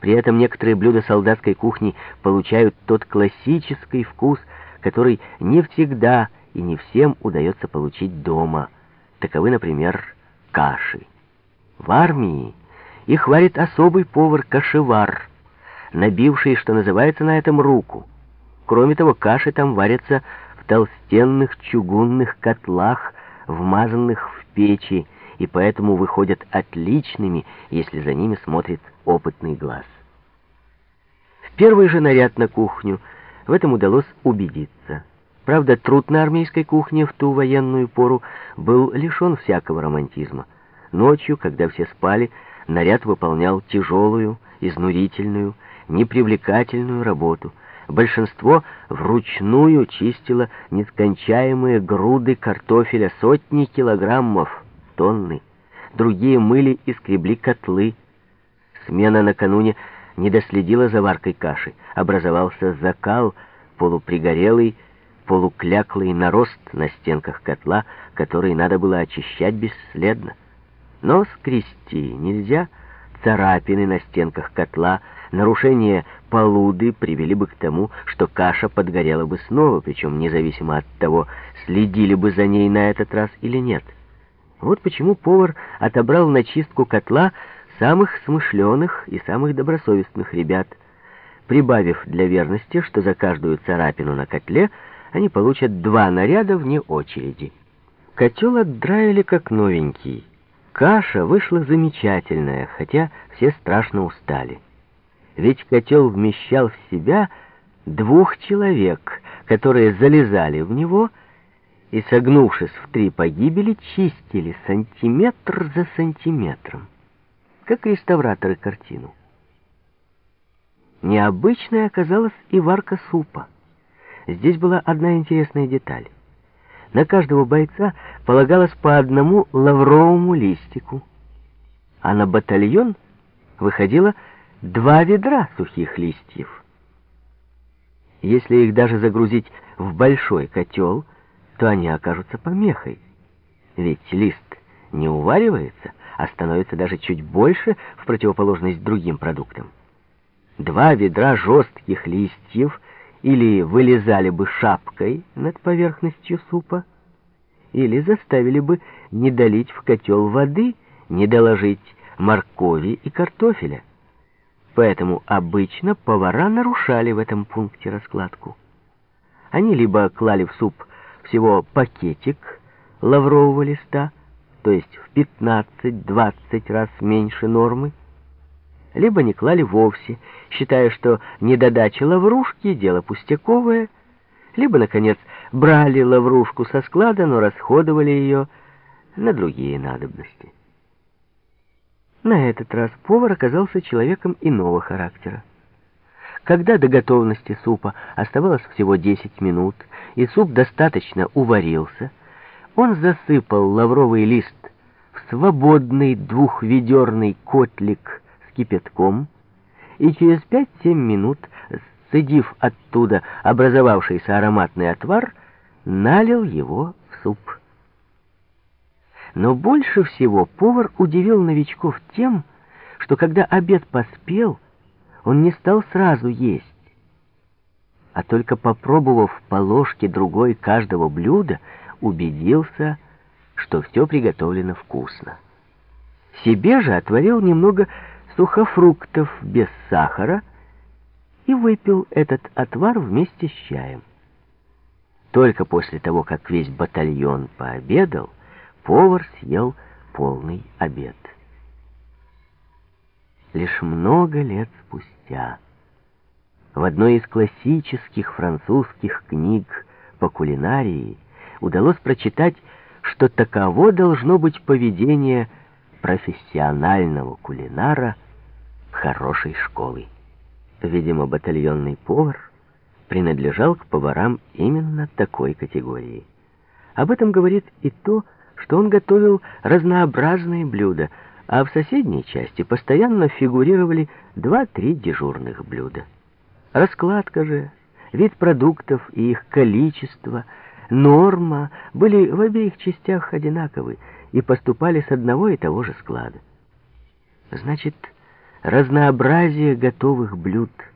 При этом некоторые блюда солдатской кухни получают тот классический вкус, который не всегда и не всем удается получить дома. Таковы, например, каши. В армии их варит особый повар-кашевар, набивший, что называется, на этом руку. Кроме того, каши там варятся в толстенных чугунных котлах, вмазанных в печи, и поэтому выходят отличными, если за ними смотрит опытный глаз. В первый же наряд на кухню в этом удалось убедиться. Правда, труд на армейской кухне в ту военную пору был лишен всякого романтизма. Ночью, когда все спали, наряд выполнял тяжелую, изнурительную, непривлекательную работу. Большинство вручную чистило нескончаемые груды картофеля, сотни килограммов, тонны. Другие мыли и скребли котлы. Смена накануне не доследила за варкой каши. Образовался закал, полупригорелый, полукляклый нарост на стенках котла, который надо было очищать бесследно. Но скрести нельзя. Царапины на стенках котла, нарушение полуды привели бы к тому, что каша подгорела бы снова, причем независимо от того, следили бы за ней на этот раз или нет. Вот почему повар отобрал на чистку котла самых смышленых и самых добросовестных ребят, прибавив для верности, что за каждую царапину на котле они получат два наряда вне очереди. Котел отдраили как новенький. Каша вышла замечательная, хотя все страшно устали. Ведь котел вмещал в себя двух человек, которые залезали в него и, согнувшись в три погибели, чистили сантиметр за сантиметром, как реставраторы картину. Необычной оказалась и варка супа. Здесь была одна интересная деталь. На каждого бойца полагалось по одному лавровому листику, а на батальон выходило два ведра сухих листьев. Если их даже загрузить в большой котел, то они окажутся помехой. Ведь лист не уваривается, а становится даже чуть больше в противоположность другим продуктам. Два ведра жестких листьев или вылезали бы шапкой над поверхностью супа, или заставили бы не долить в котел воды, не доложить моркови и картофеля. Поэтому обычно повара нарушали в этом пункте раскладку. Они либо клали в суп всего пакетик лаврового листа, то есть в 15-20 раз меньше нормы, либо не клали вовсе, считая, что недодача лаврушки — дело пустяковое, либо, наконец, брали лаврушку со склада, но расходовали ее на другие надобности. На этот раз повар оказался человеком иного характера. Когда до готовности супа оставалось всего 10 минут, и суп достаточно уварился, он засыпал лавровый лист в свободный двухведерный котлик с кипятком и через 5-7 минут, сцедив оттуда образовавшийся ароматный отвар, налил его в суп. Но больше всего повар удивил новичков тем, что когда обед поспел, он не стал сразу есть, а только попробовав по ложке другой каждого блюда, убедился, что все приготовлено вкусно. Себе же отварил немного сухофруктов без сахара и выпил этот отвар вместе с чаем. Только после того, как весь батальон пообедал, повар съел полный обед лишь много лет спустя. В одной из классических французских книг по кулинарии удалось прочитать, что таково должно быть поведение профессионального кулинара хорошей школы. Видимо, батальонный повар принадлежал к поварам именно такой категории. Об этом говорит и то, что он готовил разнообразные блюда – а в соседней части постоянно фигурировали два-три дежурных блюда. Раскладка же, вид продуктов и их количество, норма были в обеих частях одинаковы и поступали с одного и того же склада. Значит, разнообразие готовых блюд —